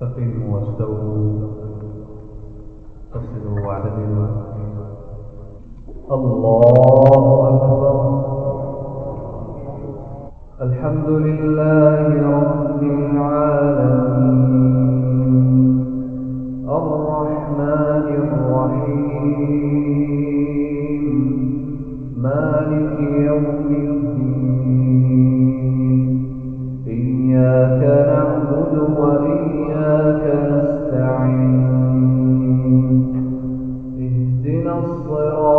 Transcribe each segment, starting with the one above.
فقموا واستووا تصلوا واعتدلوا. الله أكبر. الحمد لله رب العالمين. الرحمن الرحيم. مالك يوم الدين. إياك نعبد الصراط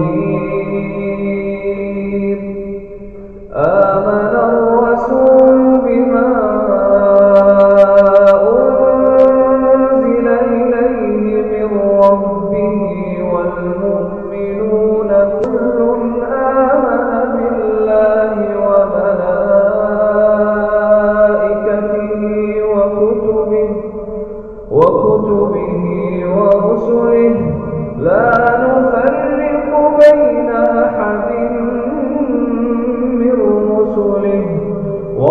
Senhor.